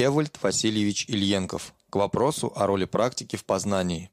Эвальд Васильевич Ильенков к вопросу о роли практики в познании.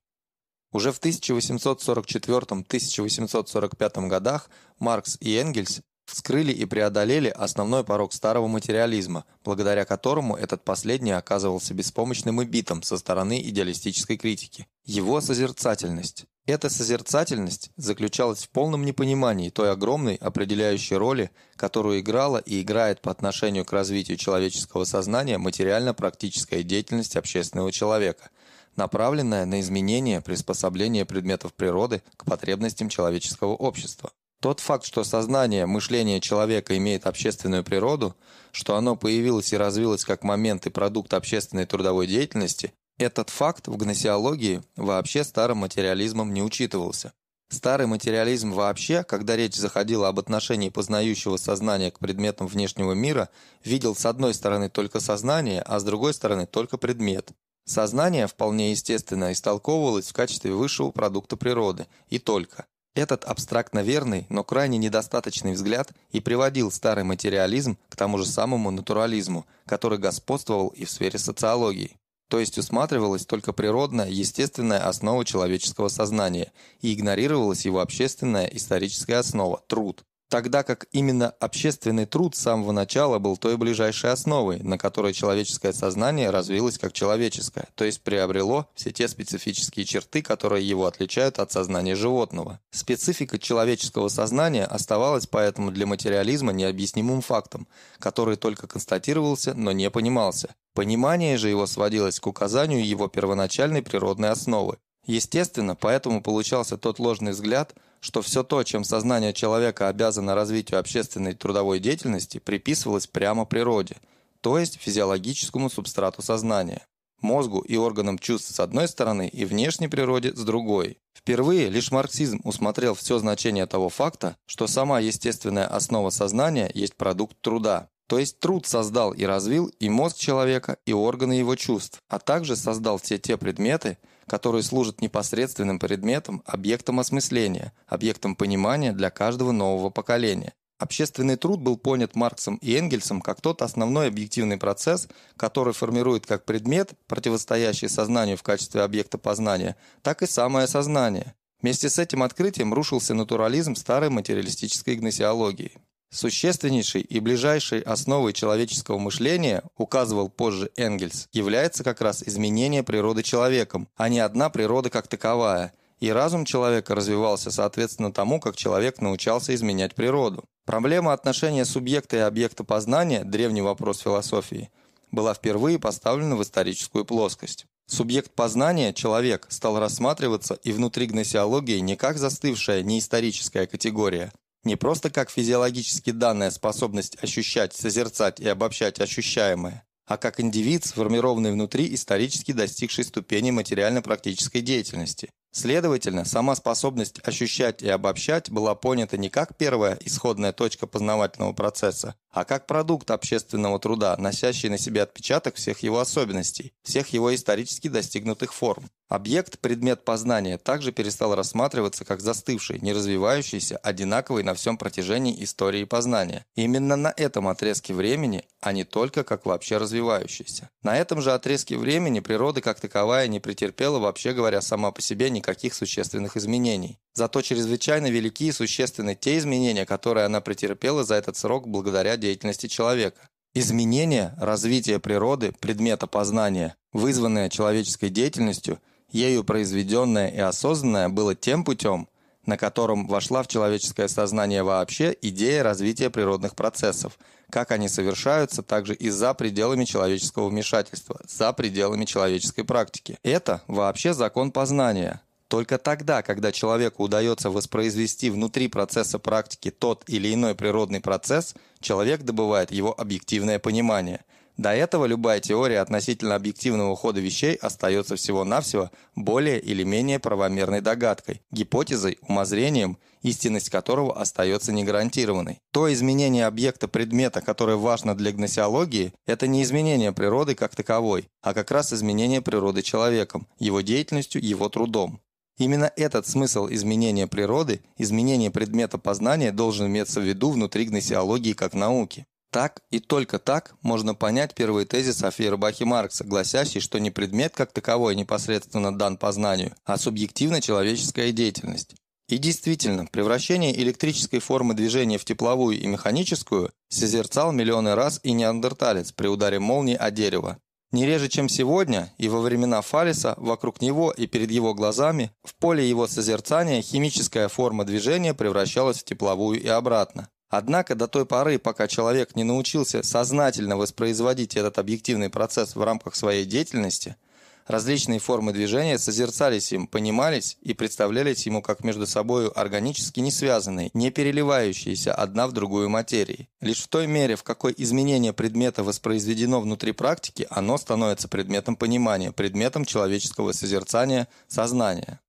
Уже в 1844-1845 годах Маркс и Энгельс вскрыли и преодолели основной порог старого материализма, благодаря которому этот последний оказывался беспомощным и битым со стороны идеалистической критики. Его созерцательность. Эта созерцательность заключалась в полном непонимании той огромной определяющей роли, которую играла и играет по отношению к развитию человеческого сознания материально-практическая деятельность общественного человека, направленная на изменение приспособления предметов природы к потребностям человеческого общества. Тот факт, что сознание, мышление человека имеет общественную природу, что оно появилось и развилось как момент и продукт общественной трудовой деятельности, этот факт в гносеологии вообще старым материализмом не учитывался. Старый материализм вообще, когда речь заходила об отношении познающего сознания к предметам внешнего мира, видел с одной стороны только сознание, а с другой стороны только предмет. Сознание вполне естественно истолковывалось в качестве высшего продукта природы, и только. Этот абстрактно верный, но крайне недостаточный взгляд и приводил старый материализм к тому же самому натурализму, который господствовал и в сфере социологии. То есть усматривалась только природная, естественная основа человеческого сознания и игнорировалась его общественная историческая основа – труд тогда как именно общественный труд с самого начала был той ближайшей основой, на которой человеческое сознание развилось как человеческое, то есть приобрело все те специфические черты, которые его отличают от сознания животного. Специфика человеческого сознания оставалась поэтому для материализма необъяснимым фактом, который только констатировался, но не понимался. Понимание же его сводилось к указанию его первоначальной природной основы. Естественно, поэтому получался тот ложный взгляд – что все то, чем сознание человека обязано развитию общественной трудовой деятельности, приписывалось прямо природе, то есть физиологическому субстрату сознания, мозгу и органам чувств с одной стороны и внешней природе с другой. Впервые лишь марксизм усмотрел все значение того факта, что сама естественная основа сознания есть продукт труда. То есть труд создал и развил и мозг человека, и органы его чувств, а также создал все те предметы, которые служат непосредственным предметом, объектом осмысления, объектом понимания для каждого нового поколения. Общественный труд был понят Марксом и Энгельсом как тот основной объективный процесс, который формирует как предмет, противостоящий сознанию в качестве объекта познания, так и самое сознание. Вместе с этим открытием рушился натурализм старой материалистической гносеологии. Существеннейшей и ближайшей основой человеческого мышления, указывал позже Энгельс, является как раз изменение природы человеком, а не одна природа как таковая. И разум человека развивался соответственно тому, как человек научался изменять природу. Проблема отношения субъекта и объекта познания, древний вопрос философии, была впервые поставлена в историческую плоскость. Субъект познания, человек, стал рассматриваться и внутри гносеологии не как застывшая неисторическая категория, не просто как физиологически данная способность ощущать, созерцать и обобщать ощущаемое, а как индивид, сформированный внутри исторически достигший ступени материально-практической деятельности. Следовательно, сама способность ощущать и обобщать была понята не как первая исходная точка познавательного процесса, а как продукт общественного труда, носящий на себе отпечаток всех его особенностей, всех его исторически достигнутых форм. Объект, предмет познания, также перестал рассматриваться как застывший, не развивающийся, одинаковый на всем протяжении истории познания. Именно на этом отрезке времени, а не только как вообще развивающийся. На этом же отрезке времени природа как таковая не претерпела, вообще говоря, сама по себе никаких существенных изменений. Зато чрезвычайно велики и существенны те изменения, которые она претерпела за этот срок благодаря деятельности человека. Изменение, развитие природы, предмета познания, вызванное человеческой деятельностью – ею произведенное и осознанное было тем путем, на котором вошла в человеческое сознание вообще идея развития природных процессов, как они совершаются также и за пределами человеческого вмешательства, за пределами человеческой практики. Это вообще закон познания. Только тогда, когда человеку удается воспроизвести внутри процесса практики тот или иной природный процесс, человек добывает его объективное понимание – до этого любая теория относительно объективного хода вещей остается всего-навсего более или менее правомерной догадкой, гипотезой, умозрением, истинность которого остается негарантированной. То изменение объекта предмета, которое важно для гносеологии, это не изменение природы как таковой, а как раз изменение природы человеком, его деятельностью, его трудом. Именно этот смысл изменения природы, изменения предмета познания должен иметься в виду внутри гносеологии как науки. Так и только так можно понять первый тезис о Фейербахе Маркса, гласящий, что не предмет как таковой непосредственно дан познанию, а субъективно-человеческая деятельность. И действительно, превращение электрической формы движения в тепловую и механическую созерцал миллионы раз и неандерталец при ударе молнии о дерево. Не реже, чем сегодня, и во времена Фалиса, вокруг него и перед его глазами, в поле его созерцания химическая форма движения превращалась в тепловую и обратно. Однако до той поры, пока человек не научился сознательно воспроизводить этот объективный процесс в рамках своей деятельности, различные формы движения созерцались им, понимались и представлялись ему как между собой органически не связанные, не переливающиеся одна в другую материи. Лишь в той мере, в какой изменение предмета воспроизведено внутри практики, оно становится предметом понимания, предметом человеческого созерцания, сознания.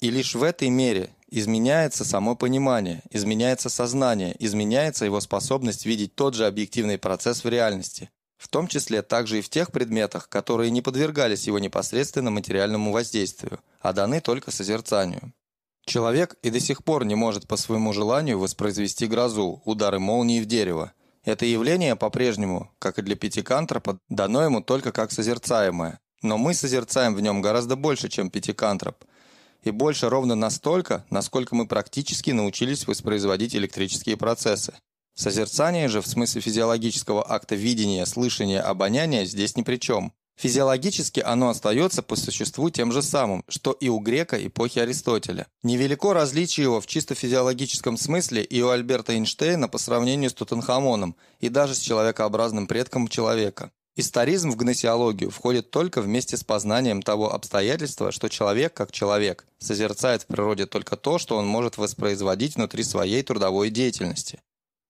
И лишь в этой мере изменяется само понимание, изменяется сознание, изменяется его способность видеть тот же объективный процесс в реальности, в том числе также и в тех предметах, которые не подвергались его непосредственно материальному воздействию, а даны только созерцанию. Человек и до сих пор не может по своему желанию воспроизвести грозу, удары молнии в дерево. Это явление по-прежнему, как и для пятикантропа, дано ему только как созерцаемое. Но мы созерцаем в нем гораздо больше, чем пятикантроп – и больше ровно настолько, насколько мы практически научились воспроизводить электрические процессы. Созерцание же в смысле физиологического акта видения, слышания, обоняния здесь ни при чем. Физиологически оно остается по существу тем же самым, что и у грека эпохи Аристотеля. Невелико различие его в чисто физиологическом смысле и у Альберта Эйнштейна по сравнению с Тутанхамоном и даже с человекообразным предком человека. Историзм в гносеологию входит только вместе с познанием того обстоятельства, что человек, как человек, созерцает в природе только то, что он может воспроизводить внутри своей трудовой деятельности.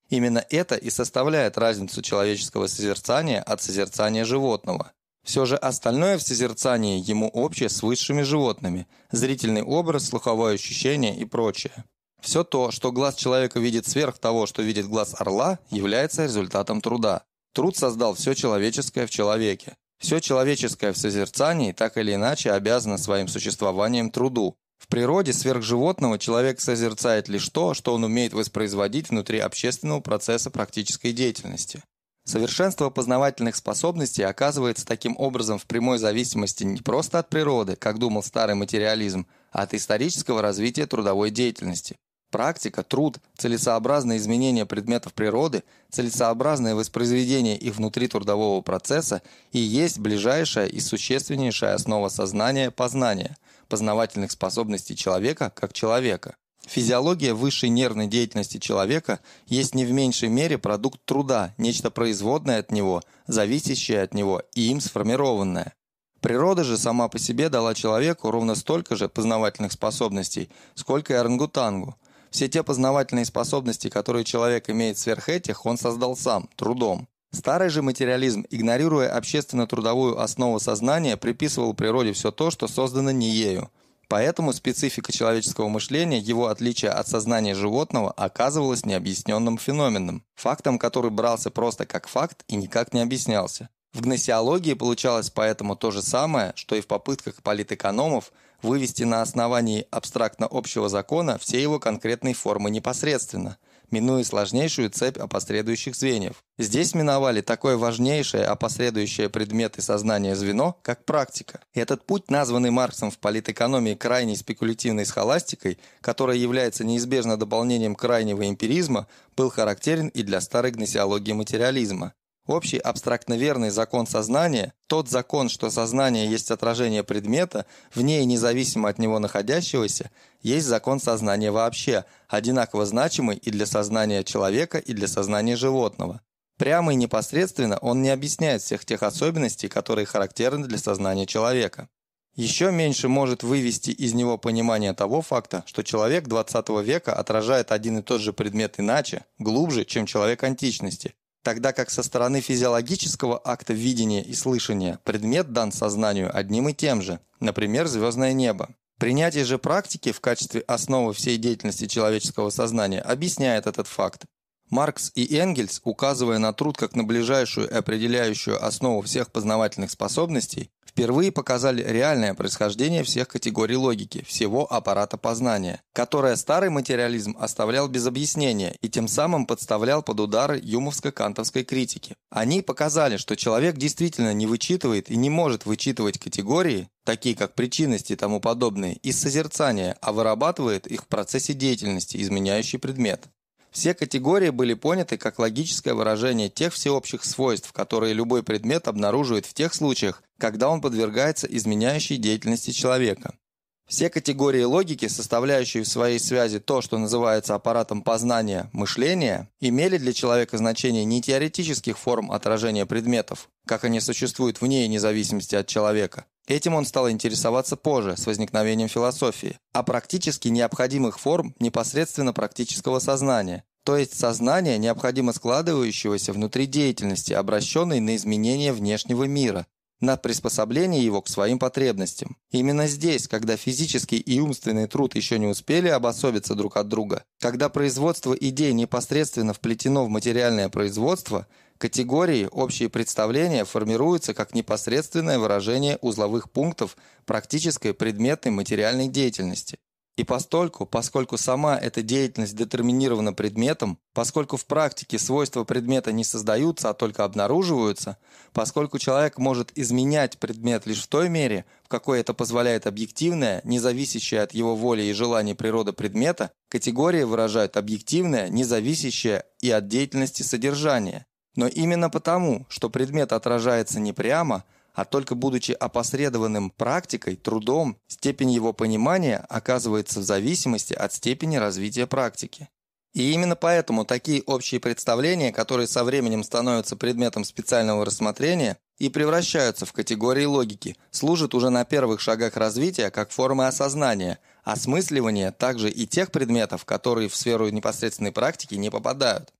Именно это и составляет разницу человеческого созерцания от созерцания животного. Все же остальное в созерцании ему общее с высшими животными – зрительный образ, слуховое ощущение и прочее. Все то, что глаз человека видит сверх того, что видит глаз орла, является результатом труда. Труд создал все человеческое в человеке. Все человеческое в созерцании так или иначе обязано своим существованием труду. В природе сверхживотного человек созерцает лишь то, что он умеет воспроизводить внутри общественного процесса практической деятельности. Совершенство познавательных способностей оказывается таким образом в прямой зависимости не просто от природы, как думал старый материализм, а от исторического развития трудовой деятельности. Практика, труд, целесообразное изменение предметов природы, целесообразное воспроизведение их внутри трудового процесса и есть ближайшая и существеннейшая основа сознания познания, познавательных способностей человека как человека. Физиология высшей нервной деятельности человека есть не в меньшей мере продукт труда, нечто производное от него, зависящее от него и им сформированное. Природа же сама по себе дала человеку ровно столько же познавательных способностей, сколько и орангутангу – все те познавательные способности, которые человек имеет сверх этих, он создал сам, трудом. Старый же материализм, игнорируя общественно-трудовую основу сознания, приписывал природе все то, что создано не ею. Поэтому специфика человеческого мышления, его отличие от сознания животного, оказывалась необъясненным феноменом, фактом, который брался просто как факт и никак не объяснялся. В гносеологии получалось поэтому то же самое, что и в попытках политэкономов – вывести на основании абстрактно-общего закона все его конкретные формы непосредственно, минуя сложнейшую цепь опосредующих звеньев. Здесь миновали такое важнейшее опосредующее предметы сознания звено, как практика. И этот путь, названный Марксом в политэкономии крайней спекулятивной схоластикой, которая является неизбежно дополнением крайнего эмпиризма, был характерен и для старой гносеологии материализма. Общий абстрактно-верный закон сознания, тот закон, что сознание есть отражение предмета, вне и независимо от него находящегося, есть закон сознания вообще, одинаково значимый и для сознания человека, и для сознания животного. Прямо и непосредственно он не объясняет всех тех особенностей, которые характерны для сознания человека. Еще меньше может вывести из него понимание того факта, что человек 20 века отражает один и тот же предмет иначе, глубже, чем человек античности, тогда как со стороны физиологического акта видения и слышания предмет дан сознанию одним и тем же, например, звездное небо. Принятие же практики в качестве основы всей деятельности человеческого сознания объясняет этот факт. Маркс и Энгельс, указывая на труд как на ближайшую и определяющую основу всех познавательных способностей, впервые показали реальное происхождение всех категорий логики, всего аппарата познания, которое старый материализм оставлял без объяснения и тем самым подставлял под удары юмовско-кантовской критики. Они показали, что человек действительно не вычитывает и не может вычитывать категории, такие как причинность и тому подобные, из созерцания, а вырабатывает их в процессе деятельности, изменяющий предмет. Все категории были поняты как логическое выражение тех всеобщих свойств, которые любой предмет обнаруживает в тех случаях, когда он подвергается изменяющей деятельности человека. Все категории логики, составляющие в своей связи то, что называется аппаратом познания, мышления, имели для человека значение не теоретических форм отражения предметов, как они существуют вне независимости от человека, Этим он стал интересоваться позже, с возникновением философии, а практически необходимых форм непосредственно практического сознания, то есть сознания, необходимо складывающегося внутри деятельности, обращенной на изменение внешнего мира, на приспособление его к своим потребностям. Именно здесь, когда физический и умственный труд еще не успели обособиться друг от друга, когда производство идей непосредственно вплетено в материальное производство – Категории «общие представления» формируются как непосредственное выражение узловых пунктов практической предметной материальной деятельности. И постольку, поскольку сама эта деятельность детерминирована предметом, поскольку в практике свойства предмета не создаются, а только обнаруживаются, поскольку человек может изменять предмет лишь в той мере, в какой это позволяет объективная, независящая от его воли и желаний природа предмета, категории выражают объективное, независящее и от деятельности содержание, но именно потому, что предмет отражается не прямо, а только будучи опосредованным практикой, трудом, степень его понимания оказывается в зависимости от степени развития практики. И именно поэтому такие общие представления, которые со временем становятся предметом специального рассмотрения и превращаются в категории логики, служат уже на первых шагах развития как формы осознания, осмысливания также и тех предметов, которые в сферу непосредственной практики не попадают.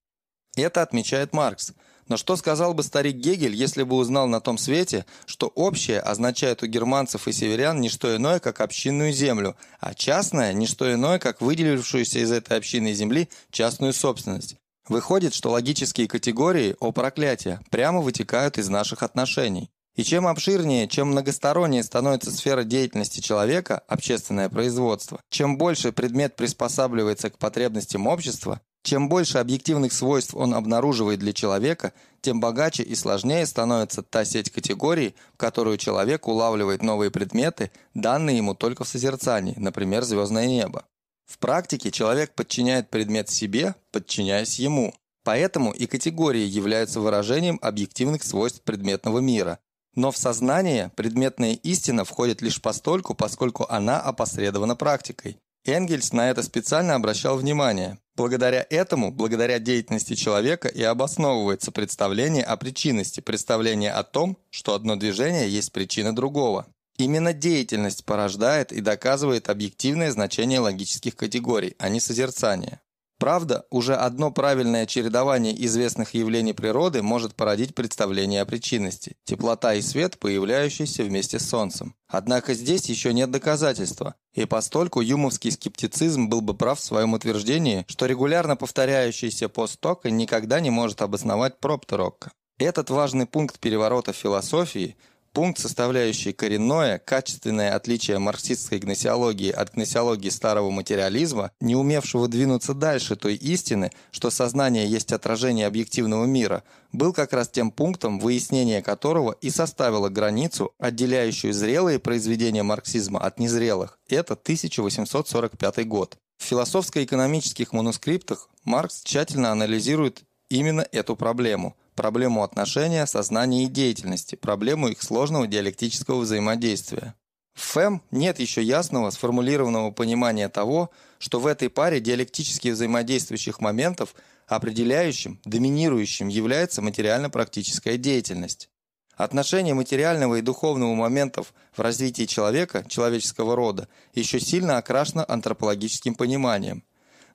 Это отмечает Маркс – но что сказал бы старик Гегель, если бы узнал на том свете, что общее означает у германцев и северян не что иное, как общинную землю, а частное – не что иное, как выделившуюся из этой общинной земли частную собственность? Выходит, что логические категории, о проклятие, прямо вытекают из наших отношений. И чем обширнее, чем многостороннее становится сфера деятельности человека, общественное производство, чем больше предмет приспосабливается к потребностям общества, чем больше объективных свойств он обнаруживает для человека, тем богаче и сложнее становится та сеть категорий, в которую человек улавливает новые предметы, данные ему только в созерцании, например, звездное небо. В практике человек подчиняет предмет себе, подчиняясь ему. Поэтому и категории являются выражением объективных свойств предметного мира. Но в сознание предметная истина входит лишь постольку, поскольку она опосредована практикой. Энгельс на это специально обращал внимание. Благодаря этому, благодаря деятельности человека и обосновывается представление о причинности, представление о том, что одно движение есть причина другого. Именно деятельность порождает и доказывает объективное значение логических категорий, а не созерцание. Правда, уже одно правильное чередование известных явлений природы может породить представление о причинности – теплота и свет, появляющиеся вместе с Солнцем. Однако здесь еще нет доказательства, и постольку юмовский скептицизм был бы прав в своем утверждении, что регулярно повторяющийся пост-тока никогда не может обосновать пропторокка. Этот важный пункт переворота философии Пункт, составляющий коренное, качественное отличие марксистской гносеологии от гносеологии старого материализма, не умевшего двинуться дальше той истины, что сознание есть отражение объективного мира, был как раз тем пунктом, выяснение которого и составило границу, отделяющую зрелые произведения марксизма от незрелых. Это 1845 год. В философско-экономических манускриптах Маркс тщательно анализирует именно эту проблему – проблему отношения, сознания и деятельности, проблему их сложного диалектического взаимодействия. В ФЭМ нет еще ясного сформулированного понимания того, что в этой паре диалектически взаимодействующих моментов определяющим, доминирующим является материально-практическая деятельность. Отношение материального и духовного моментов в развитии человека, человеческого рода, еще сильно окрашено антропологическим пониманием.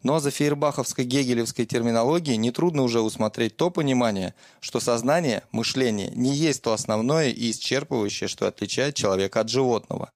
Но за фейербаховской гегелевской терминологией нетрудно уже усмотреть то понимание, что сознание, мышление не есть то основное и исчерпывающее, что отличает человека от животного.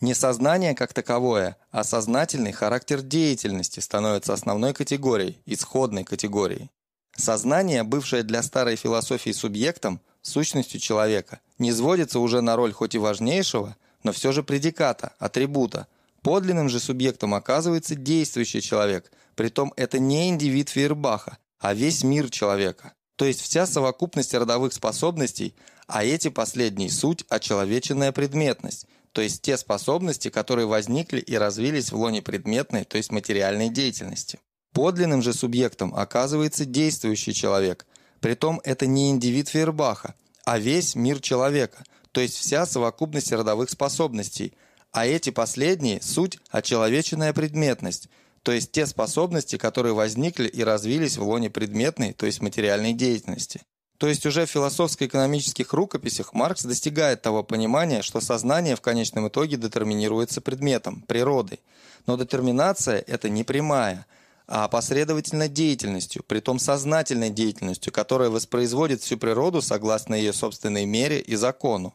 Не сознание как таковое, а сознательный характер деятельности становится основной категорией, исходной категорией. Сознание, бывшее для старой философии субъектом, сущностью человека, не сводится уже на роль хоть и важнейшего, но все же предиката, атрибута. Подлинным же субъектом оказывается действующий человек, притом это не индивид Фейербаха, а весь мир человека. То есть вся совокупность родовых способностей, а эти последние – суть очеловеченная предметность, то есть те способности, которые возникли и развились в лоне предметной, то есть материальной деятельности. Подлинным же субъектом оказывается действующий человек. Притом это не индивид Фейербаха, а весь мир человека, то есть вся совокупность родовых способностей, а эти последние – суть очеловеченная предметность, то есть те способности, которые возникли и развились в лоне предметной, то есть материальной деятельности. То есть уже в философско-экономических рукописях Маркс достигает того понимания, что сознание в конечном итоге детерминируется предметом, природой. Но детерминация – это не прямая, а последовательно деятельностью, притом сознательной деятельностью, которая воспроизводит всю природу согласно ее собственной мере и закону.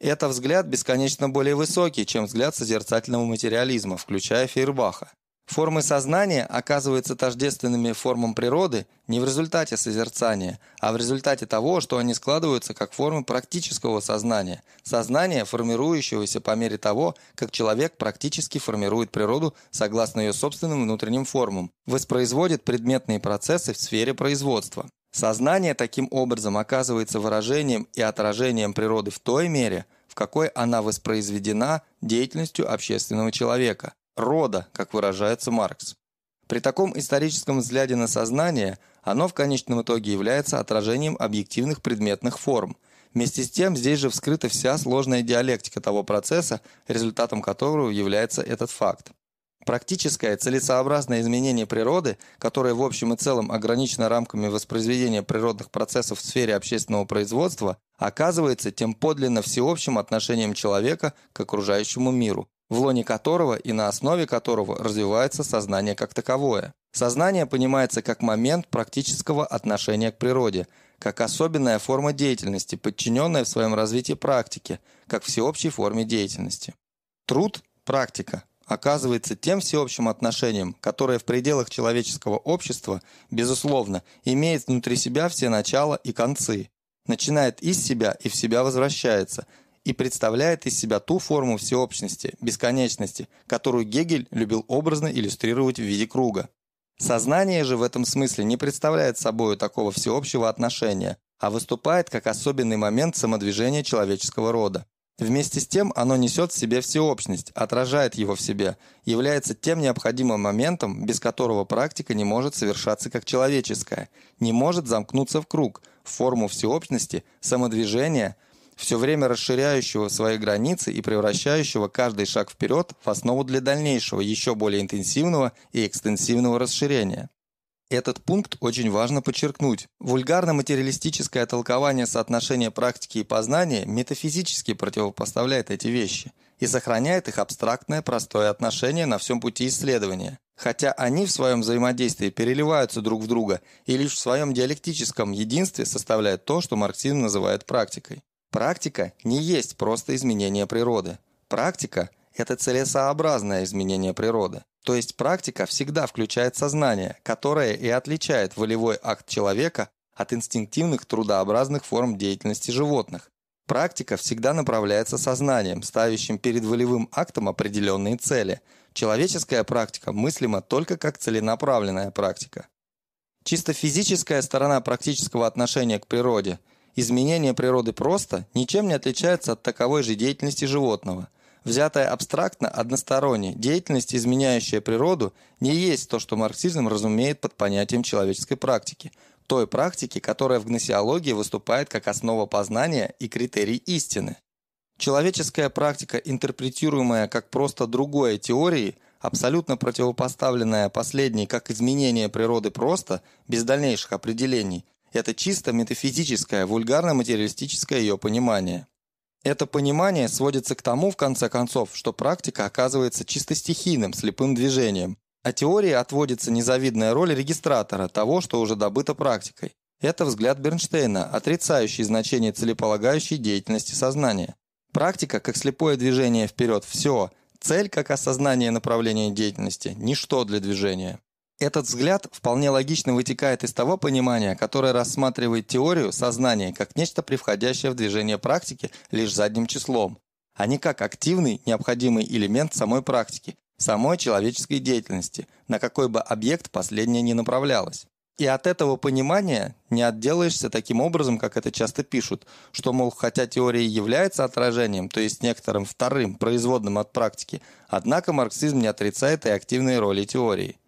Это взгляд бесконечно более высокий, чем взгляд созерцательного материализма, включая Фейербаха. Формы сознания оказываются тождественными формам природы не в результате созерцания, а в результате того, что они складываются как формы практического сознания, сознания, формирующегося по мере того, как человек практически формирует природу согласно ее собственным внутренним формам, воспроизводит предметные процессы в сфере производства. Сознание таким образом оказывается выражением и отражением природы в той мере, в какой она воспроизведена деятельностью общественного человека рода, как выражается Маркс. При таком историческом взгляде на сознание оно в конечном итоге является отражением объективных предметных форм. Вместе с тем здесь же вскрыта вся сложная диалектика того процесса, результатом которого является этот факт. Практическое целесообразное изменение природы, которое в общем и целом ограничено рамками воспроизведения природных процессов в сфере общественного производства, оказывается тем подлинно всеобщим отношением человека к окружающему миру, в лоне которого и на основе которого развивается сознание как таковое. Сознание понимается как момент практического отношения к природе, как особенная форма деятельности, подчиненная в своем развитии практике, как всеобщей форме деятельности. Труд – практика, оказывается тем всеобщим отношением, которое в пределах человеческого общества, безусловно, имеет внутри себя все начала и концы, начинает из себя и в себя возвращается – и представляет из себя ту форму всеобщности, бесконечности, которую Гегель любил образно иллюстрировать в виде круга. Сознание же в этом смысле не представляет собой такого всеобщего отношения, а выступает как особенный момент самодвижения человеческого рода. Вместе с тем оно несет в себе всеобщность, отражает его в себе, является тем необходимым моментом, без которого практика не может совершаться как человеческая, не может замкнуться в круг, в форму всеобщности, самодвижения – все время расширяющего свои границы и превращающего каждый шаг вперед в основу для дальнейшего, еще более интенсивного и экстенсивного расширения. Этот пункт очень важно подчеркнуть. Вульгарно-материалистическое толкование соотношения практики и познания метафизически противопоставляет эти вещи и сохраняет их абстрактное простое отношение на всем пути исследования. Хотя они в своем взаимодействии переливаются друг в друга и лишь в своем диалектическом единстве составляют то, что марксизм называет практикой. Практика не есть просто изменение природы. Практика – это целесообразное изменение природы. То есть практика всегда включает сознание, которое и отличает волевой акт человека от инстинктивных трудообразных форм деятельности животных. Практика всегда направляется сознанием, ставящим перед волевым актом определенные цели. Человеческая практика мыслима только как целенаправленная практика. Чисто физическая сторона практического отношения к природе – Изменение природы просто ничем не отличается от таковой же деятельности животного. Взятая абстрактно, односторонне, деятельность, изменяющая природу, не есть то, что марксизм разумеет под понятием человеческой практики, той практики, которая в гносеологии выступает как основа познания и критерий истины. Человеческая практика, интерпретируемая как просто другое теории, абсолютно противопоставленная последней как изменение природы просто, без дальнейших определений, это чисто метафизическое, вульгарно-материалистическое ее понимание. Это понимание сводится к тому, в конце концов, что практика оказывается чисто стихийным, слепым движением, а теории отводится незавидная роль регистратора того, что уже добыто практикой. Это взгляд Бернштейна, отрицающий значение целеполагающей деятельности сознания. Практика, как слепое движение вперед, все. Цель, как осознание направления деятельности, ничто для движения. Этот взгляд вполне логично вытекает из того понимания, которое рассматривает теорию сознания как нечто превходящее в движение практики лишь задним числом, а не как активный, необходимый элемент самой практики, самой человеческой деятельности, на какой бы объект последняя не направлялась. И от этого понимания не отделаешься таким образом, как это часто пишут, что, мол, хотя теория является отражением, то есть некоторым вторым, производным от практики, однако марксизм не отрицает и активной роли теории.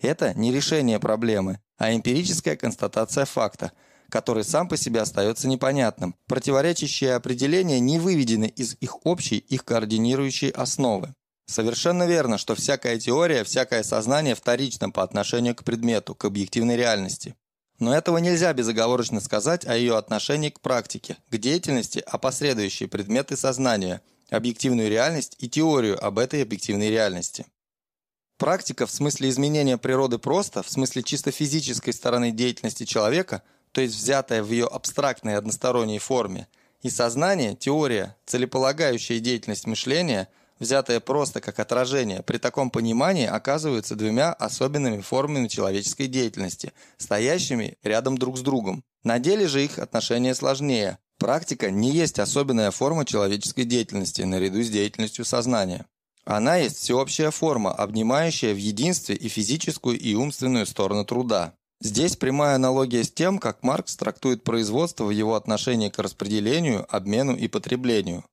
Это не решение проблемы, а эмпирическая констатация факта, который сам по себе остается непонятным. Противоречащие определения не выведены из их общей, их координирующей основы. Совершенно верно, что всякая теория, всякое сознание вторично по отношению к предмету, к объективной реальности. Но этого нельзя безоговорочно сказать о ее отношении к практике, к деятельности, а последующие предметы сознания, объективную реальность и теорию об этой объективной реальности. Практика в смысле изменения природы просто, в смысле чисто физической стороны деятельности человека, то есть взятая в ее абстрактной односторонней форме, и сознание, теория, целеполагающая деятельность мышления, взятая просто как отражение, при таком понимании оказываются двумя особенными формами человеческой деятельности, стоящими рядом друг с другом. На деле же их отношения сложнее. Практика не есть особенная форма человеческой деятельности наряду с деятельностью сознания. Она есть всеобщая форма, обнимающая в единстве и физическую, и умственную сторону труда. Здесь прямая аналогия с тем, как Маркс трактует производство в его отношении к распределению, обмену и потреблению.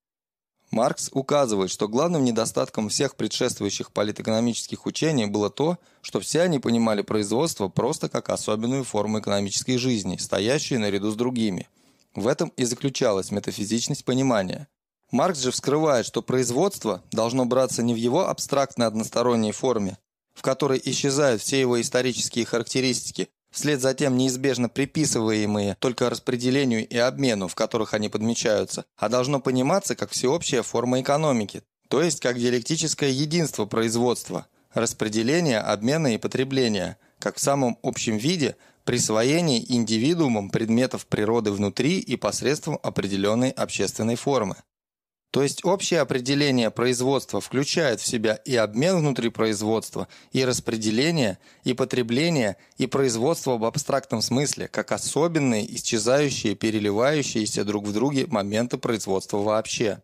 Маркс указывает, что главным недостатком всех предшествующих политэкономических учений было то, что все они понимали производство просто как особенную форму экономической жизни, стоящую наряду с другими. В этом и заключалась метафизичность понимания. Маркс же вскрывает, что производство должно браться не в его абстрактной односторонней форме, в которой исчезают все его исторические характеристики, вслед за тем неизбежно приписываемые только распределению и обмену, в которых они подмечаются, а должно пониматься как всеобщая форма экономики, то есть как диалектическое единство производства, распределения, обмена и потребления, как в самом общем виде присвоение индивидуумом предметов природы внутри и посредством определенной общественной формы. То есть общее определение производства включает в себя и обмен внутри производства, и распределение, и потребление, и производство в абстрактном смысле, как особенные, исчезающие, переливающиеся друг в друге моменты производства вообще.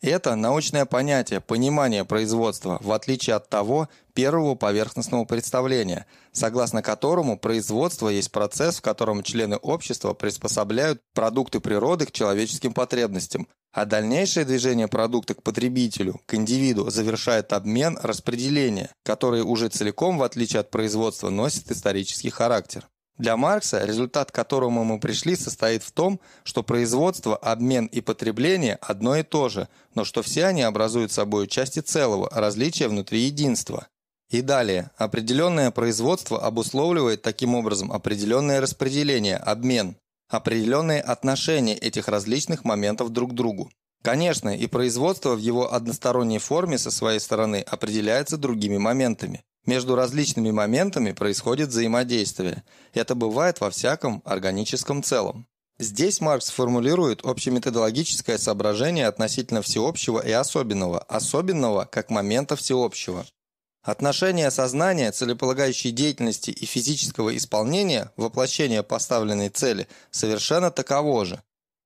Это научное понятие, понимание производства, в отличие от того первого поверхностного представления, согласно которому производство есть процесс, в котором члены общества приспособляют продукты природы к человеческим потребностям, а дальнейшее движение продукта к потребителю, к индивиду, завершает обмен, распределение, которые уже целиком, в отличие от производства, носит исторический характер. Для Маркса результат, к которому мы пришли, состоит в том, что производство, обмен и потребление одно и то же, но что все они образуют собой части целого, различия внутри единства. И далее, определенное производство обусловливает таким образом определенное распределение, обмен, определенные отношения этих различных моментов друг к другу. Конечно, и производство в его односторонней форме со своей стороны определяется другими моментами. Между различными моментами происходит взаимодействие. Это бывает во всяком органическом целом. Здесь Маркс формулирует общеметодологическое соображение относительно всеобщего и особенного, особенного как момента всеобщего. Отношение сознания, целеполагающей деятельности и физического исполнения, воплощения поставленной цели, совершенно таково же.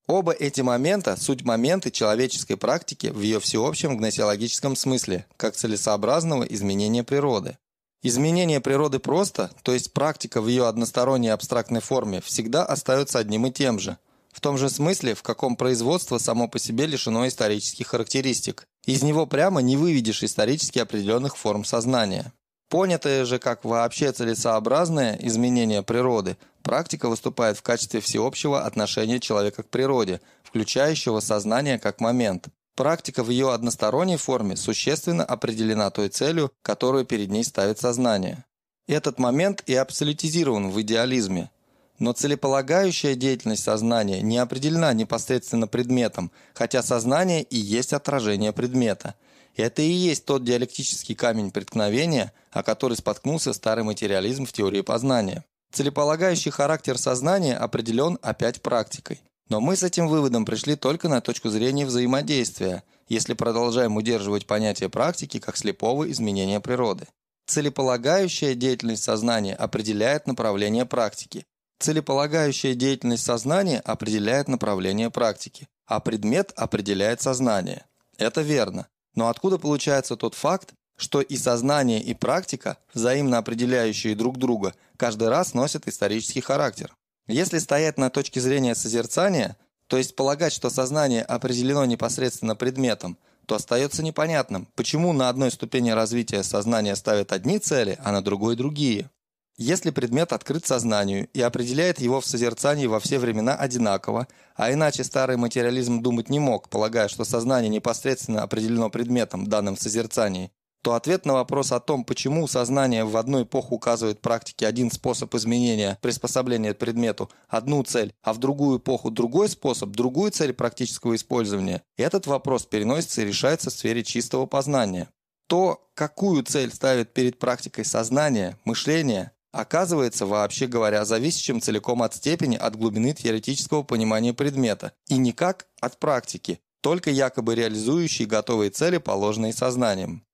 Оба эти момента – суть моменты человеческой практики в ее всеобщем гносеологическом смысле, как целесообразного изменения природы. Изменение природы просто, то есть практика в ее односторонней абстрактной форме, всегда остается одним и тем же. В том же смысле, в каком производство само по себе лишено исторических характеристик. Из него прямо не выведешь исторически определенных форм сознания. Понятое же как вообще целесообразное изменение природы, практика выступает в качестве всеобщего отношения человека к природе, включающего сознание как момент. Практика в ее односторонней форме существенно определена той целью, которую перед ней ставит сознание. Этот момент и абсолютизирован в идеализме. Но целеполагающая деятельность сознания не определена непосредственно предметом, хотя сознание и есть отражение предмета. Это и есть тот диалектический камень преткновения, о который споткнулся старый материализм в теории познания. Целеполагающий характер сознания определен опять практикой. Но мы с этим выводом пришли только на точку зрения взаимодействия, если продолжаем удерживать понятие практики как слепого изменения природы. Целеполагающая деятельность сознания определяет направление практики. Целеполагающая деятельность сознания определяет направление практики, а предмет определяет сознание. Это верно. Но откуда получается тот факт, что и сознание, и практика, взаимно определяющие друг друга, каждый раз носят исторический характер? Если стоять на точке зрения созерцания, то есть полагать, что сознание определено непосредственно предметом, то остается непонятным, почему на одной ступени развития сознания ставят одни цели, а на другой – другие. Если предмет открыт сознанию и определяет его в созерцании во все времена одинаково, а иначе старый материализм думать не мог, полагая, что сознание непосредственно определено предметом, данным в созерцании, то ответ на вопрос о том, почему сознание в одну эпоху указывает практике один способ изменения приспособления предмету, одну цель, а в другую эпоху другой способ, другую цель практического использования, этот вопрос переносится и решается в сфере чистого познания. То, какую цель ставит перед практикой сознание, мышление, оказывается, вообще говоря, зависящим целиком от степени, от глубины теоретического понимания предмета, и никак от практики, только якобы реализующие готовые цели, положенные сознанием.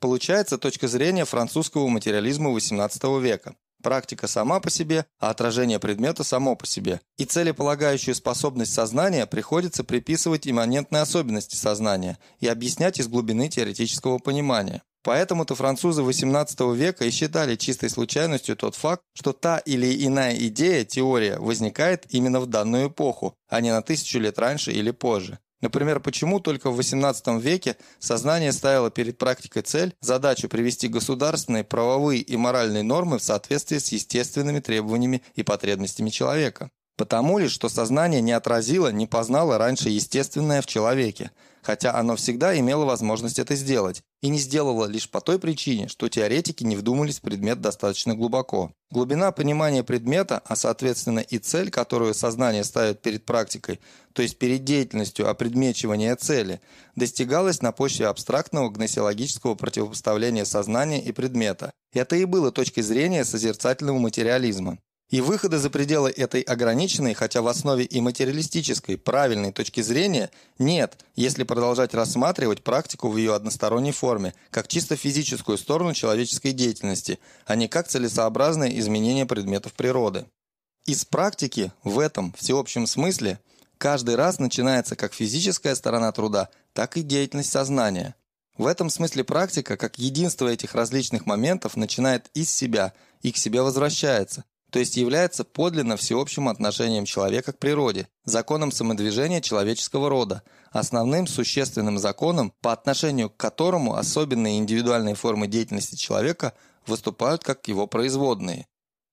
Получается точка зрения французского материализма XVIII века. Практика сама по себе, а отражение предмета само по себе. И целеполагающую способность сознания приходится приписывать имманентные особенности сознания и объяснять из глубины теоретического понимания. Поэтому-то французы XVIII века и считали чистой случайностью тот факт, что та или иная идея, теория возникает именно в данную эпоху, а не на тысячу лет раньше или позже. Например, почему только в XVIII веке сознание ставило перед практикой цель, задачу привести государственные, правовые и моральные нормы в соответствии с естественными требованиями и потребностями человека? Потому ли, что сознание не отразило, не познало раньше естественное в человеке, хотя оно всегда имело возможность это сделать, и не сделало лишь по той причине, что теоретики не вдумались в предмет достаточно глубоко. Глубина понимания предмета, а соответственно и цель, которую сознание ставит перед практикой, то есть перед деятельностью опредмечивания цели, достигалась на почве абстрактного гносеологического противопоставления сознания и предмета. Это и было точкой зрения созерцательного материализма. И выхода за пределы этой ограниченной, хотя в основе и материалистической, правильной точки зрения нет, если продолжать рассматривать практику в ее односторонней форме, как чисто физическую сторону человеческой деятельности, а не как целесообразное изменение предметов природы. Из практики в этом всеобщем смысле каждый раз начинается как физическая сторона труда, так и деятельность сознания. В этом смысле практика, как единство этих различных моментов, начинает из себя и к себе возвращается, то есть является подлинно всеобщим отношением человека к природе, законом самодвижения человеческого рода, основным существенным законом, по отношению к которому особенные индивидуальные формы деятельности человека выступают как его производные.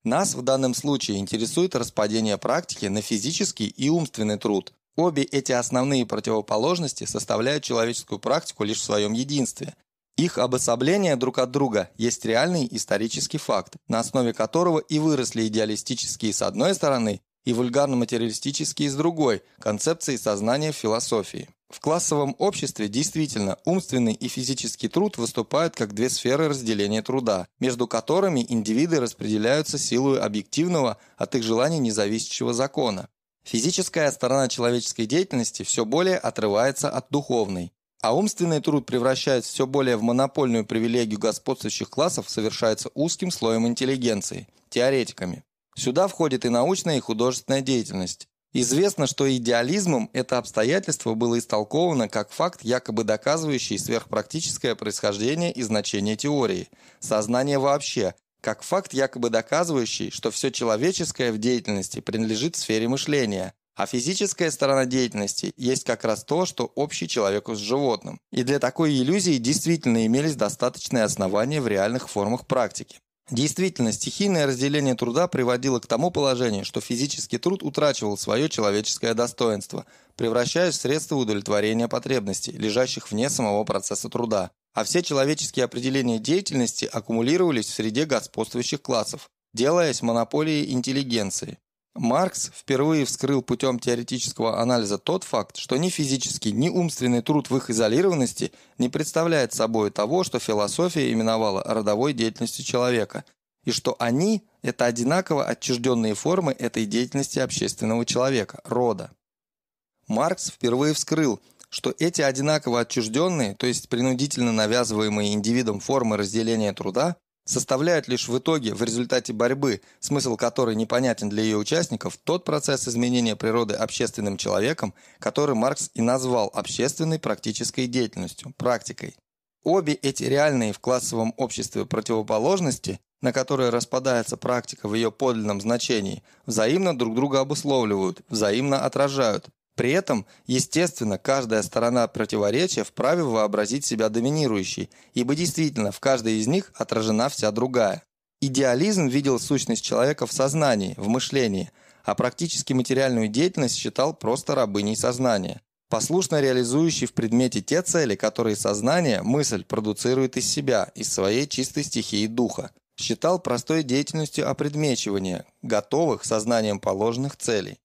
Нас в данном случае интересует распадение практики на физический и умственный труд. Обе эти основные противоположности составляют человеческую практику лишь в своем единстве, их обособление друг от друга есть реальный исторический факт, на основе которого и выросли идеалистические с одной стороны и вульгарно-материалистические с другой концепции сознания в философии. В классовом обществе действительно умственный и физический труд выступают как две сферы разделения труда, между которыми индивиды распределяются силой объективного от их желаний независящего закона. Физическая сторона человеческой деятельности все более отрывается от духовной, а умственный труд превращается все более в монопольную привилегию господствующих классов, совершается узким слоем интеллигенции, теоретиками. Сюда входит и научная, и художественная деятельность. Известно, что идеализмом это обстоятельство было истолковано как факт, якобы доказывающий сверхпрактическое происхождение и значение теории, сознание вообще, как факт, якобы доказывающий, что все человеческое в деятельности принадлежит сфере мышления, а физическая сторона деятельности есть как раз то, что общее человеку с животным. И для такой иллюзии действительно имелись достаточные основания в реальных формах практики. Действительно, стихийное разделение труда приводило к тому положению, что физический труд утрачивал свое человеческое достоинство, превращаясь в средство удовлетворения потребностей, лежащих вне самого процесса труда. А все человеческие определения деятельности аккумулировались в среде господствующих классов, делаясь монополией интеллигенции. Маркс впервые вскрыл путем теоретического анализа тот факт, что ни физический, ни умственный труд в их изолированности не представляет собой того, что философия именовала родовой деятельностью человека, и что они – это одинаково отчужденные формы этой деятельности общественного человека, рода. Маркс впервые вскрыл, что эти одинаково отчужденные, то есть принудительно навязываемые индивидом формы разделения труда, составляют лишь в итоге, в результате борьбы, смысл которой непонятен для ее участников, тот процесс изменения природы общественным человеком, который Маркс и назвал общественной практической деятельностью, практикой. Обе эти реальные в классовом обществе противоположности, на которые распадается практика в ее подлинном значении, взаимно друг друга обусловливают, взаимно отражают. При этом, естественно, каждая сторона противоречия вправе вообразить себя доминирующей, ибо действительно в каждой из них отражена вся другая. Идеализм видел сущность человека в сознании, в мышлении, а практически материальную деятельность считал просто рабыней сознания послушно реализующий в предмете те цели, которые сознание, мысль продуцирует из себя, из своей чистой стихии духа. Считал простой деятельностью опредмечивания, готовых сознанием положенных целей.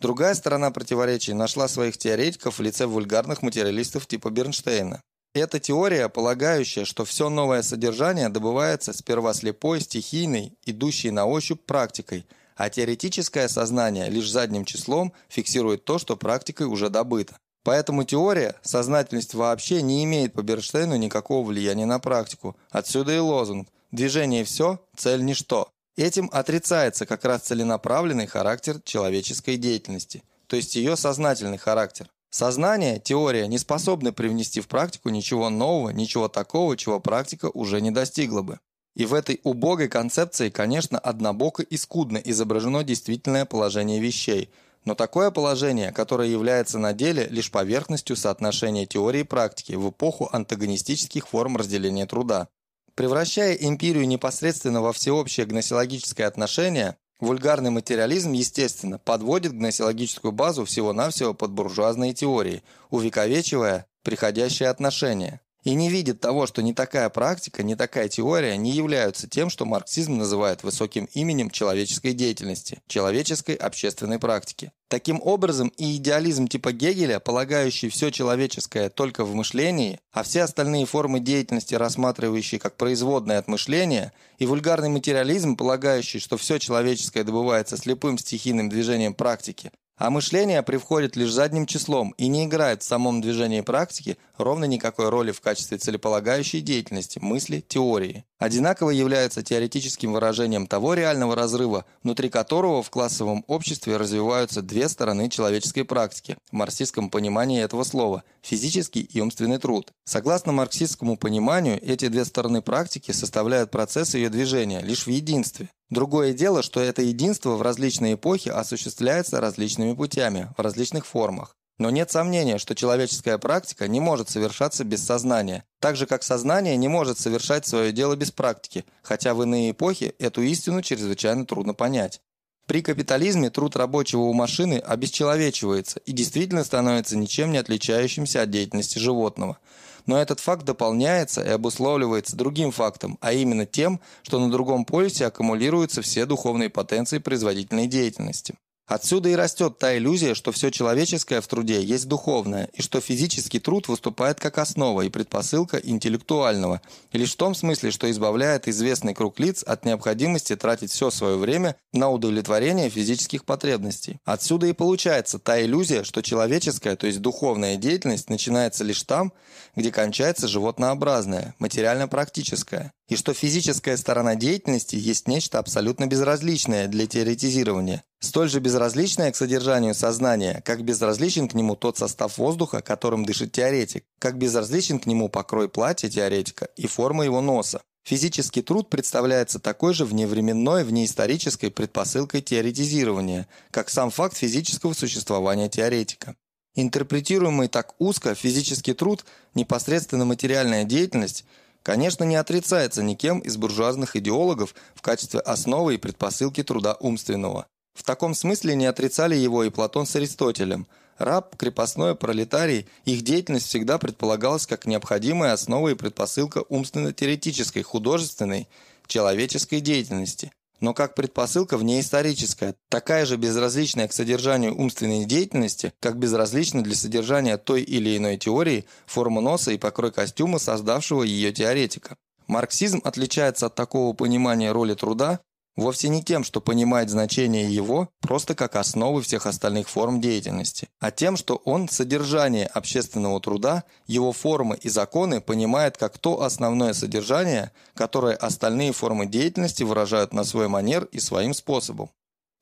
Другая сторона противоречий нашла своих теоретиков в лице вульгарных материалистов типа Бернштейна. Это теория, полагающая, что все новое содержание добывается сперва слепой, стихийной, идущей на ощупь практикой, а теоретическое сознание лишь задним числом фиксирует то, что практикой уже добыто. Поэтому теория, сознательность вообще не имеет по Берштейну никакого влияния на практику. Отсюда и лозунг «Движение – все, цель – ничто». Этим отрицается как раз целенаправленный характер человеческой деятельности, то есть ее сознательный характер. Сознание, теория не способны привнести в практику ничего нового, ничего такого, чего практика уже не достигла бы. И в этой убогой концепции, конечно, однобоко и скудно изображено действительное положение вещей – но такое положение, которое является на деле лишь поверхностью соотношения теории и практики в эпоху антагонистических форм разделения труда. Превращая эмпирию непосредственно во всеобщее гносеологическое отношение, вульгарный материализм, естественно, подводит гносеологическую базу всего-навсего под буржуазные теории, увековечивая приходящее отношение и не видит того, что ни такая практика, ни такая теория не являются тем, что марксизм называет высоким именем человеческой деятельности, человеческой общественной практики. Таким образом, и идеализм типа Гегеля, полагающий все человеческое только в мышлении, а все остальные формы деятельности рассматривающие как производное от мышления, и вульгарный материализм, полагающий, что все человеческое добывается слепым стихийным движением практики, а мышление привходит лишь задним числом и не играет в самом движении практики ровно никакой роли в качестве целеполагающей деятельности, мысли, теории. Одинаково является теоретическим выражением того реального разрыва, внутри которого в классовом обществе развиваются две стороны человеческой практики, в марксистском понимании этого слова – физический и умственный труд. Согласно марксистскому пониманию, эти две стороны практики составляют процесс ее движения лишь в единстве. Другое дело, что это единство в различные эпохи осуществляется различными путями, в различных формах. Но нет сомнения, что человеческая практика не может совершаться без сознания, так же как сознание не может совершать свое дело без практики, хотя в иные эпохи эту истину чрезвычайно трудно понять. При капитализме труд рабочего у машины обесчеловечивается и действительно становится ничем не отличающимся от деятельности животного – но этот факт дополняется и обусловливается другим фактом, а именно тем, что на другом полюсе аккумулируются все духовные потенции производительной деятельности. Отсюда и растет та иллюзия, что все человеческое в труде есть духовное, и что физический труд выступает как основа и предпосылка интеллектуального, и лишь в том смысле, что избавляет известный круг лиц от необходимости тратить все свое время на удовлетворение физических потребностей. Отсюда и получается та иллюзия, что человеческая, то есть духовная деятельность начинается лишь там, где кончается животнообразная, материально-практическая, и что физическая сторона деятельности есть нечто абсолютно безразличное для теоретизирования, Столь же безразличное к содержанию сознания, как безразличен к нему тот состав воздуха, которым дышит теоретик, как безразличен к нему покрой платья теоретика и форма его носа. Физический труд представляется такой же вневременной, внеисторической предпосылкой теоретизирования, как сам факт физического существования теоретика. Интерпретируемый так узко физический труд, непосредственно материальная деятельность, конечно, не отрицается никем из буржуазных идеологов в качестве основы и предпосылки труда умственного. В таком смысле не отрицали его и Платон с Аристотелем. Раб, крепостной, пролетарий, их деятельность всегда предполагалась как необходимая основа и предпосылка умственно-теоретической, художественной, человеческой деятельности. Но как предпосылка внеисторическая, такая же безразличная к содержанию умственной деятельности, как безразлична для содержания той или иной теории форма носа и покрой костюма создавшего ее теоретика. Марксизм отличается от такого понимания роли труда вовсе не тем, что понимает значение его просто как основы всех остальных форм деятельности, а тем, что он содержание общественного труда, его формы и законы понимает как то основное содержание, которое остальные формы деятельности выражают на свой манер и своим способом.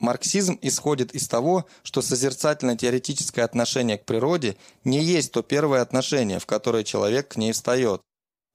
Марксизм исходит из того, что созерцательно-теоретическое отношение к природе не есть то первое отношение, в которое человек к ней встает.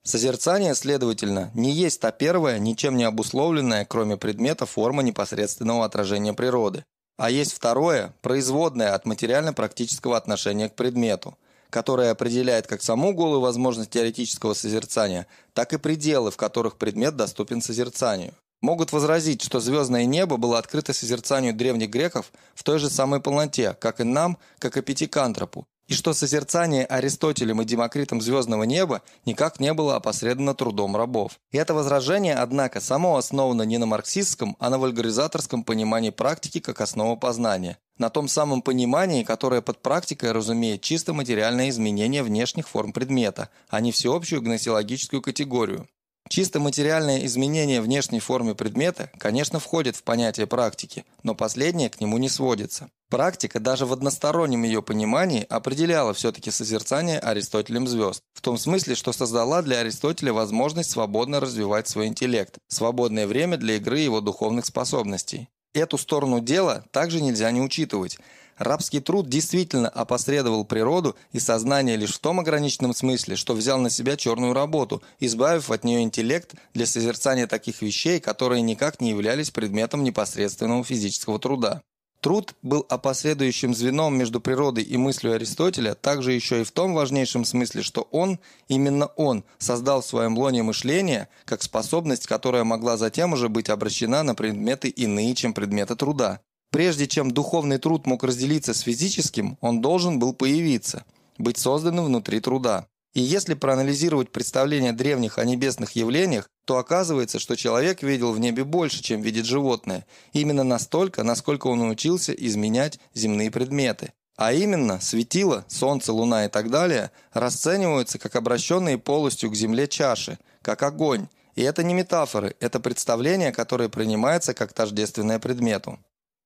Созерцание, следовательно, не есть та первая, ничем не обусловленная, кроме предмета, форма непосредственного отражения природы, а есть второе, производное от материально-практического отношения к предмету, которое определяет как саму голую возможность теоретического созерцания, так и пределы, в которых предмет доступен созерцанию. Могут возразить, что звездное небо было открыто созерцанию древних греков в той же самой полноте, как и нам, как и Пятикантропу, и что созерцание Аристотелем и Демокритом звездного неба никак не было опосредовано трудом рабов. И это возражение, однако, само основано не на марксистском, а на вульгаризаторском понимании практики как основы познания. На том самом понимании, которое под практикой разумеет чисто материальное изменение внешних форм предмета, а не всеобщую гносеологическую категорию. Чисто материальное изменение внешней формы предмета, конечно, входит в понятие практики, но последнее к нему не сводится. Практика даже в одностороннем ее понимании определяла все-таки созерцание Аристотелем звезд, в том смысле, что создала для Аристотеля возможность свободно развивать свой интеллект, свободное время для игры его духовных способностей. Эту сторону дела также нельзя не учитывать – Рабский труд действительно опосредовал природу и сознание лишь в том ограниченном смысле, что взял на себя черную работу, избавив от нее интеллект для созерцания таких вещей, которые никак не являлись предметом непосредственного физического труда. Труд был опосредующим звеном между природой и мыслью Аристотеля также еще и в том важнейшем смысле, что он, именно он, создал в своем лоне мышление как способность, которая могла затем уже быть обращена на предметы иные, чем предметы труда. Прежде чем духовный труд мог разделиться с физическим, он должен был появиться, быть созданным внутри труда. И если проанализировать представления древних о небесных явлениях, то оказывается, что человек видел в небе больше, чем видит животное, именно настолько, насколько он научился изменять земные предметы. А именно, светило, солнце, луна и так далее расцениваются как обращенные полностью к земле чаши, как огонь. И это не метафоры, это представление, которое принимается как тождественное предмету.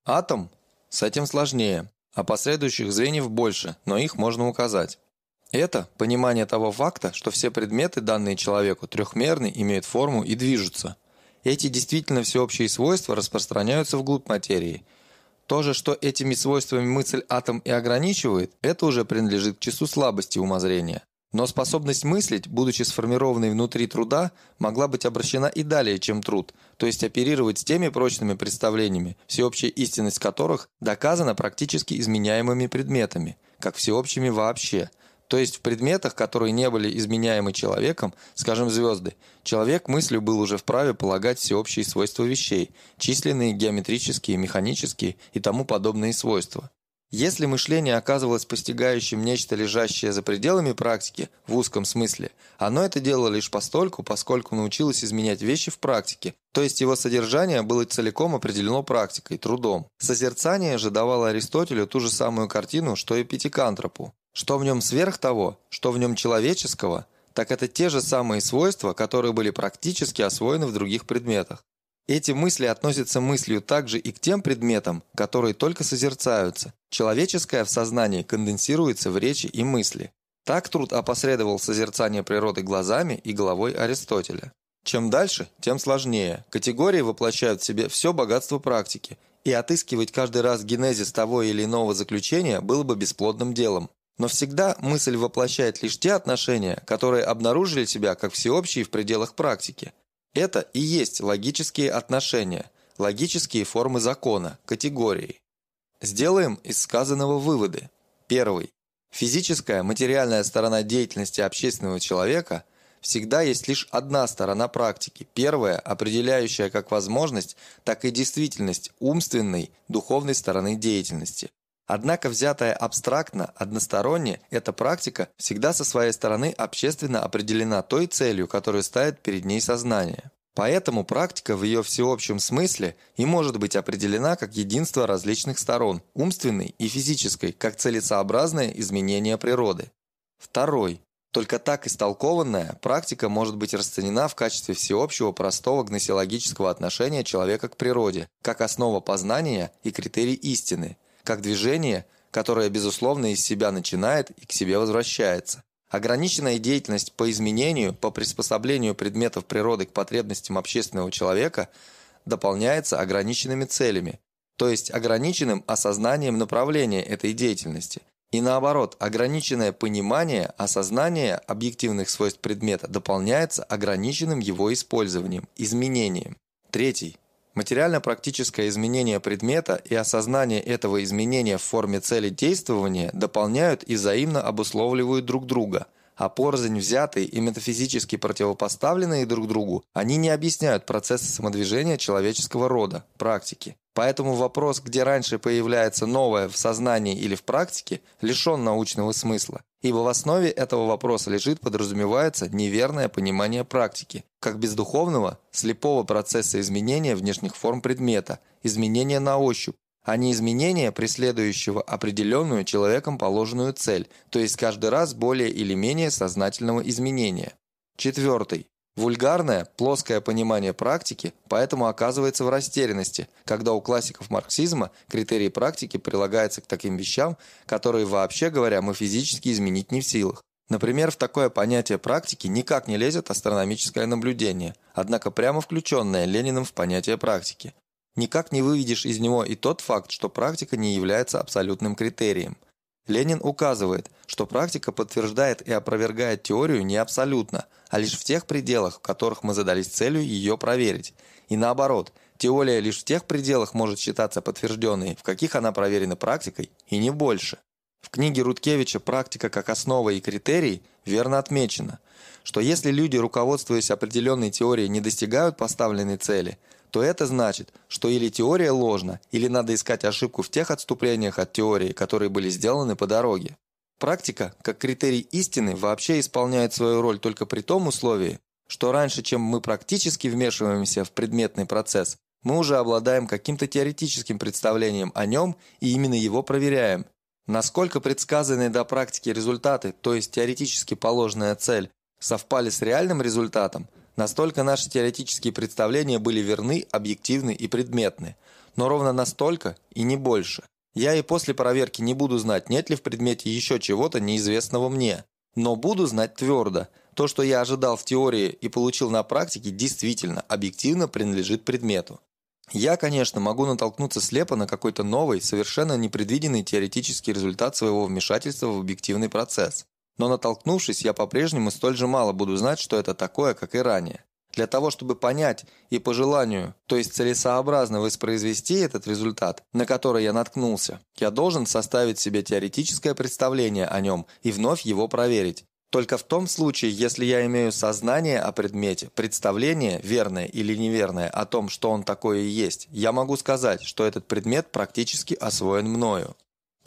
Атом с этим сложнее, а последующих звеньев больше, но их можно указать. Это понимание того факта, что все предметы, данные человеку, трехмерны, имеют форму и движутся. Эти действительно всеобщие свойства распространяются вглубь материи. То же, что этими свойствами мысль атом и ограничивает, это уже принадлежит к числу слабости умозрения. Но способность мыслить, будучи сформированной внутри труда, могла быть обращена и далее, чем труд, то есть оперировать с теми прочными представлениями, всеобщая истинность которых доказана практически изменяемыми предметами, как всеобщими вообще. То есть в предметах, которые не были изменяемы человеком, скажем, звезды, человек мыслью был уже вправе полагать всеобщие свойства вещей, численные, геометрические, механические и тому подобные свойства. Если мышление оказывалось постигающим нечто лежащее за пределами практики в узком смысле, оно это делало лишь постольку, поскольку научилось изменять вещи в практике, то есть его содержание было целиком определено практикой, трудом. Созерцание же давало Аристотелю ту же самую картину, что и Пятикантропу. Что в нем сверх того, что в нем человеческого, так это те же самые свойства, которые были практически освоены в других предметах. Эти мысли относятся мыслью также и к тем предметам, которые только созерцаются. Человеческое в сознании конденсируется в речи и мысли. Так труд опосредовал созерцание природы глазами и головой Аристотеля. Чем дальше, тем сложнее. Категории воплощают в себе все богатство практики, и отыскивать каждый раз генезис того или иного заключения было бы бесплодным делом. Но всегда мысль воплощает лишь те отношения, которые обнаружили себя как всеобщие в пределах практики. Это и есть логические отношения, логические формы закона, категории. Сделаем из сказанного выводы. Первый. Физическая, материальная сторона деятельности общественного человека всегда есть лишь одна сторона практики. Первая, определяющая как возможность, так и действительность умственной, духовной стороны деятельности. Однако взятая абстрактно, односторонне, эта практика всегда со своей стороны общественно определена той целью, которую ставит перед ней сознание. Поэтому практика в ее всеобщем смысле и может быть определена как единство различных сторон, умственной и физической, как целесообразное изменение природы. Второй. Только так истолкованная практика может быть расценена в качестве всеобщего простого гносеологического отношения человека к природе, как основа познания и критерий истины, как движение, которое, безусловно, из себя начинает и к себе возвращается. Ограниченная деятельность по изменению, по приспособлению предметов природы к потребностям общественного человека дополняется ограниченными целями, то есть ограниченным осознанием направления этой деятельности, и наоборот, ограниченное понимание, осознание объективных свойств предмета дополняется ограниченным его использованием, изменением. Третий. Материально-практическое изменение предмета и осознание этого изменения в форме цели действования дополняют и взаимно обусловливают друг друга – а порознь взятые и метафизически противопоставленные друг другу, они не объясняют процессы самодвижения человеческого рода, практики. Поэтому вопрос, где раньше появляется новое в сознании или в практике, лишен научного смысла. Ибо в основе этого вопроса лежит, подразумевается, неверное понимание практики, как бездуховного, слепого процесса изменения внешних форм предмета, изменения на ощупь, а не изменения, преследующего определенную человеком положенную цель, то есть каждый раз более или менее сознательного изменения. Четвертый. Вульгарное, плоское понимание практики поэтому оказывается в растерянности, когда у классиков марксизма критерий практики прилагается к таким вещам, которые, вообще говоря, мы физически изменить не в силах. Например, в такое понятие практики никак не лезет астрономическое наблюдение, однако прямо включенное Лениным в понятие практики. Никак не выведешь из него и тот факт, что практика не является абсолютным критерием. Ленин указывает, что практика подтверждает и опровергает теорию не абсолютно, а лишь в тех пределах, в которых мы задались целью ее проверить. И наоборот, теория лишь в тех пределах может считаться подтвержденной, в каких она проверена практикой, и не больше. В книге Рудкевича «Практика как основа и критерий» верно отмечено, что если люди, руководствуясь определенной теорией, не достигают поставленной цели – то это значит, что или теория ложна, или надо искать ошибку в тех отступлениях от теории, которые были сделаны по дороге. Практика, как критерий истины, вообще исполняет свою роль только при том условии, что раньше, чем мы практически вмешиваемся в предметный процесс, мы уже обладаем каким-то теоретическим представлением о нем и именно его проверяем. Насколько предсказанные до практики результаты, то есть теоретически положенная цель, совпали с реальным результатом, Настолько наши теоретические представления были верны, объективны и предметны. Но ровно настолько и не больше. Я и после проверки не буду знать, нет ли в предмете еще чего-то неизвестного мне. Но буду знать твердо. То, что я ожидал в теории и получил на практике, действительно, объективно принадлежит предмету. Я, конечно, могу натолкнуться слепо на какой-то новый, совершенно непредвиденный теоретический результат своего вмешательства в объективный процесс. Но натолкнувшись, я по-прежнему столь же мало буду знать, что это такое, как и ранее. Для того, чтобы понять и по желанию, то есть целесообразно воспроизвести этот результат, на который я наткнулся, я должен составить себе теоретическое представление о нем и вновь его проверить. Только в том случае, если я имею сознание о предмете, представление, верное или неверное, о том, что он такое и есть, я могу сказать, что этот предмет практически освоен мною.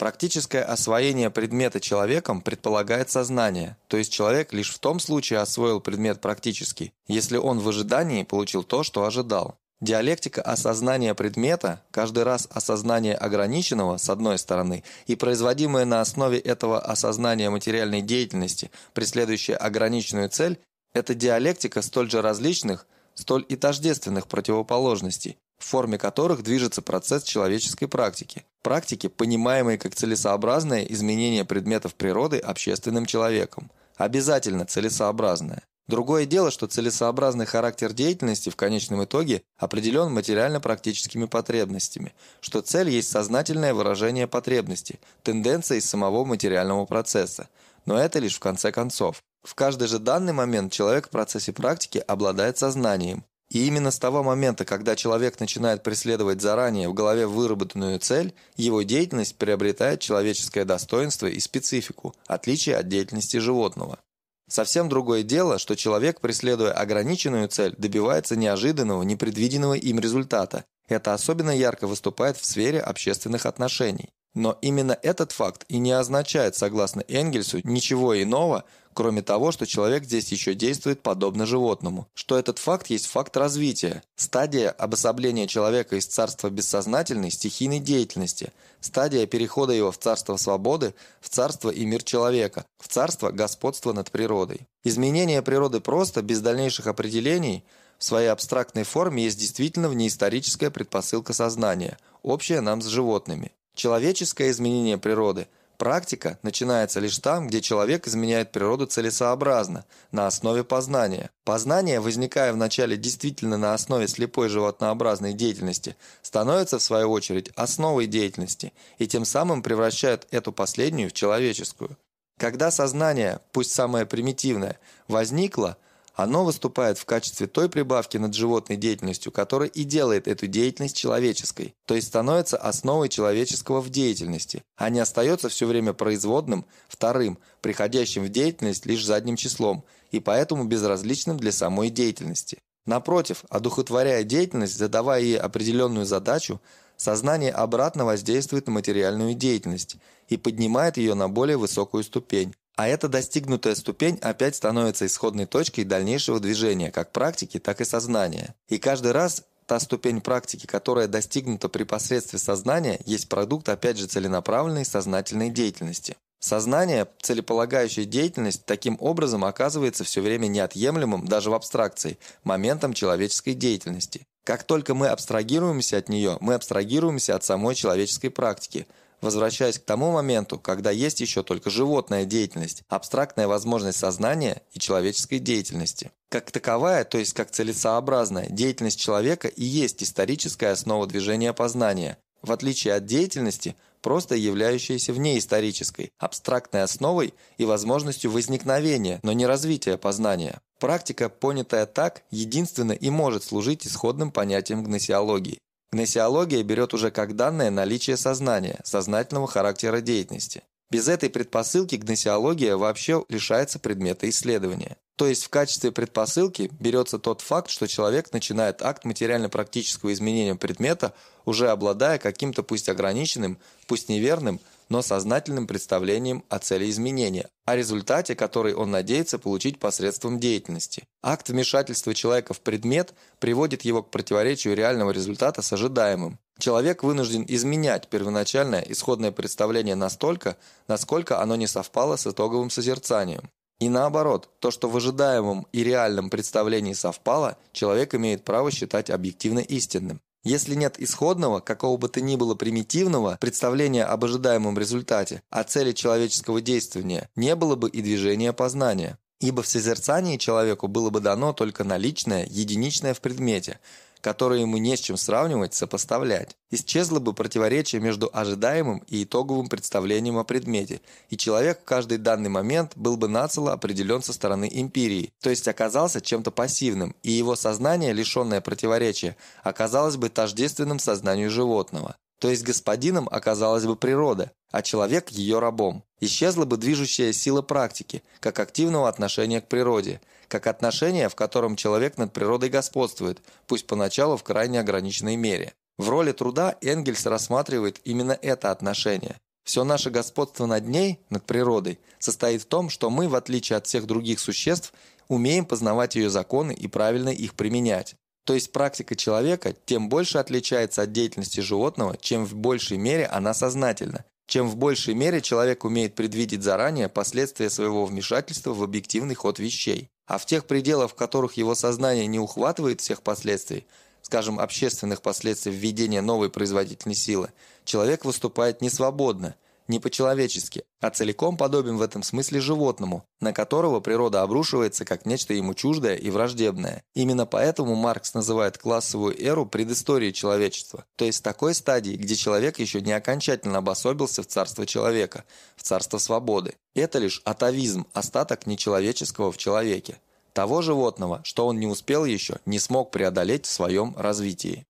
Практическое освоение предмета человеком предполагает сознание, то есть человек лишь в том случае освоил предмет практически, если он в ожидании получил то, что ожидал. Диалектика осознания предмета, каждый раз осознание ограниченного, с одной стороны, и производимое на основе этого осознания материальной деятельности, преследующая ограниченную цель, это диалектика столь же различных, столь и тождественных противоположностей, в форме которых движется процесс человеческой практики. Практики, понимаемые как целесообразное изменение предметов природы общественным человеком. Обязательно целесообразное. Другое дело, что целесообразный характер деятельности в конечном итоге определен материально-практическими потребностями, что цель есть сознательное выражение потребности, тенденция из самого материального процесса. Но это лишь в конце концов. В каждый же данный момент человек в процессе практики обладает сознанием, и именно с того момента, когда человек начинает преследовать заранее в голове выработанную цель, его деятельность приобретает человеческое достоинство и специфику, отличие от деятельности животного. Совсем другое дело, что человек, преследуя ограниченную цель, добивается неожиданного, непредвиденного им результата. Это особенно ярко выступает в сфере общественных отношений. Но именно этот факт и не означает, согласно Энгельсу, ничего иного, кроме того, что человек здесь еще действует подобно животному, что этот факт есть факт развития, стадия обособления человека из царства бессознательной стихийной деятельности, стадия перехода его в царство свободы, в царство и мир человека, в царство господства над природой. Изменение природы просто, без дальнейших определений, в своей абстрактной форме есть действительно внеисторическая предпосылка сознания, общая нам с животными. Человеческое изменение природы – Практика начинается лишь там, где человек изменяет природу целесообразно, на основе познания. Познание, возникая вначале действительно на основе слепой животнообразной деятельности, становится в свою очередь основой деятельности и тем самым превращает эту последнюю в человеческую. Когда сознание, пусть самое примитивное, возникло – оно выступает в качестве той прибавки над животной деятельностью, которая и делает эту деятельность человеческой, то есть становится основой человеческого в деятельности, а не остается все время производным, вторым, приходящим в деятельность лишь задним числом и поэтому безразличным для самой деятельности. Напротив, одухотворяя деятельность, задавая ей определенную задачу, сознание обратно воздействует на материальную деятельность и поднимает ее на более высокую ступень, а эта достигнутая ступень опять становится исходной точкой дальнейшего движения как практики, так и сознания. И каждый раз та ступень практики, которая достигнута при посредстве сознания, есть продукт опять же целенаправленной сознательной деятельности. Сознание, целеполагающая деятельность, таким образом оказывается все время неотъемлемым, даже в абстракции, моментом человеческой деятельности. Как только мы абстрагируемся от нее, мы абстрагируемся от самой человеческой практики – возвращаясь к тому моменту, когда есть еще только животная деятельность, абстрактная возможность сознания и человеческой деятельности. Как таковая, то есть как целесообразная, деятельность человека и есть историческая основа движения познания, в отличие от деятельности, просто являющейся внеисторической, абстрактной основой и возможностью возникновения, но не развития познания. Практика, понятая так, единственно и может служить исходным понятием гносеологии. Гносеология берет уже как данное наличие сознания, сознательного характера деятельности. Без этой предпосылки гносеология вообще лишается предмета исследования. То есть в качестве предпосылки берется тот факт, что человек начинает акт материально-практического изменения предмета, уже обладая каким-то пусть ограниченным, пусть неверным, но сознательным представлением о цели изменения, о результате, который он надеется получить посредством деятельности. Акт вмешательства человека в предмет приводит его к противоречию реального результата с ожидаемым. Человек вынужден изменять первоначальное исходное представление настолько, насколько оно не совпало с итоговым созерцанием. И наоборот, то, что в ожидаемом и реальном представлении совпало, человек имеет право считать объективно истинным. Если нет исходного, какого бы то ни было примитивного представления об ожидаемом результате, о цели человеческого действия, не было бы и движения познания. Ибо в созерцании человеку было бы дано только наличное, единичное в предмете – которые ему не с чем сравнивать, сопоставлять. Исчезло бы противоречие между ожидаемым и итоговым представлением о предмете, и человек в каждый данный момент был бы нацело определен со стороны империи, то есть оказался чем-то пассивным, и его сознание, лишенное противоречия, оказалось бы тождественным сознанию животного. То есть господином оказалась бы природа, а человек ее рабом. Исчезла бы движущая сила практики, как активного отношения к природе, как отношение, в котором человек над природой господствует, пусть поначалу в крайне ограниченной мере. В роли труда Энгельс рассматривает именно это отношение. Все наше господство над ней, над природой, состоит в том, что мы, в отличие от всех других существ, умеем познавать ее законы и правильно их применять. То есть практика человека тем больше отличается от деятельности животного, чем в большей мере она сознательна, чем в большей мере человек умеет предвидеть заранее последствия своего вмешательства в объективный ход вещей. А в тех пределах, в которых его сознание не ухватывает всех последствий, скажем, общественных последствий введения новой производительной силы, человек выступает несвободно, не по-человечески, а целиком подобен в этом смысле животному, на которого природа обрушивается как нечто ему чуждое и враждебное. Именно поэтому Маркс называет классовую эру предысторией человечества, то есть такой стадии, где человек еще не окончательно обособился в царство человека, в царство свободы. Это лишь атовизм, остаток нечеловеческого в человеке. Того животного, что он не успел еще, не смог преодолеть в своем развитии.